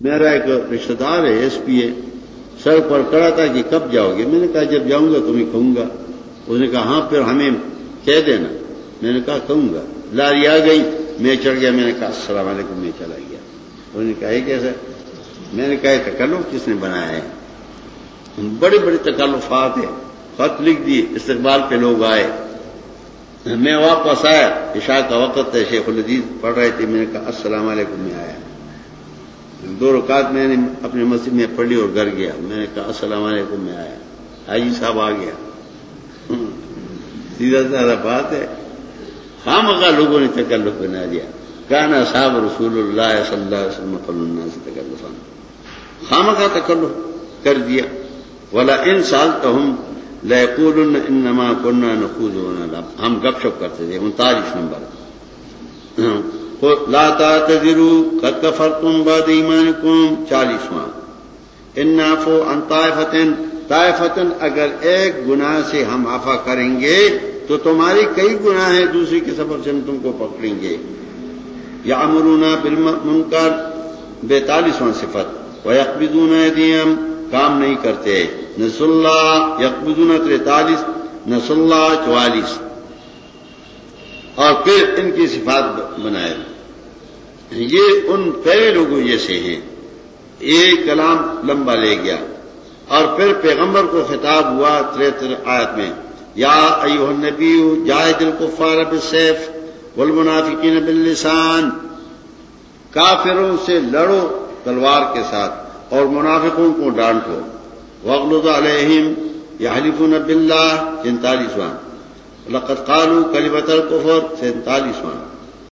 میرا ایک رشتے دار ہے، ایس پی ہے، سر پر کڑا تھا کہ کب جاؤ گے؟ میں نے کہا، جب جاؤں گا تمہیں کہوں گا۔ اس نے کہا ہاں پھر ہمیں کہہ دینا۔ میں نے کہا، کہوں گا؟ لاری آ گئی، میں چڑھ گیا، میں نے کہا، السلام علیکم، میں چلا گیا۔ اس نے کہا کیسا؟ میں نے کہا تکلف کس نے بنایا ہے؟ بڑے بڑے تکلفات ہیں۔ خط لکھ دی استقبال پہ لوگ آئے۔ میں واپس آیا، عشاء کا وقت ہے، شیخ الدیز پڑھ رہے تھے، میں نے کہا، السلام علیکم، میں آیا۔ دو رکعت میں نے اپنے مسجد میں پڑھی اور گھر گیا۔ میں نے کہا، السلام علیکم، میں آیا۔ حاجی صاحب آ گیا۔ سیدھا سادہ بات ہے۔ خام کا لوگوں نے تکلف بنا دیا۔ کہنا صاحب رسول اللہ صلی اللہ علیہ وسلم اللہ سے تکلف خام کا تکلف کر دیا۔ والا ان سال تو ہم لقول انما کنہ نقوز ہونا ہم گپ شپ کرتے تھے، انتالیس نمبر۔ لاتا تجرو قد کفر تم باد ایمان چالیسواں انافو انتا فتن طائے فتن اگر ایک گناہ سے ہم آفا کریں گے، تو تمہاری کئی گناہ ہیں، دوسری کے سبب سے ہم تم کو پکڑیں گے. یا امرونا بل منکر بیتالیسواں صفت. و یکبدون دیم کام نہیں کرتے. نس اللہ یکبدون ترتالیس نس اللہ چوالیس. اور پھر ان کی صفات بنائے یہ ان پہلے لوگوں جیسے ہیں۔ یہ کلام لمبا لے گیا۔ اور پھر پیغمبر کو خطاب ہوا تریتر آیت میں۔ یا ایوہ النبی جائے دل کو فارب سیف والمنافقین باللسان۔ کافروں سے لڑو تلوار کے ساتھ اور منافقوں کو ڈانٹو۔ وغلظ علیہم یحلفون باللہ سینتالیسواں لقد قالوا کلمت الکفر سینتالیسواں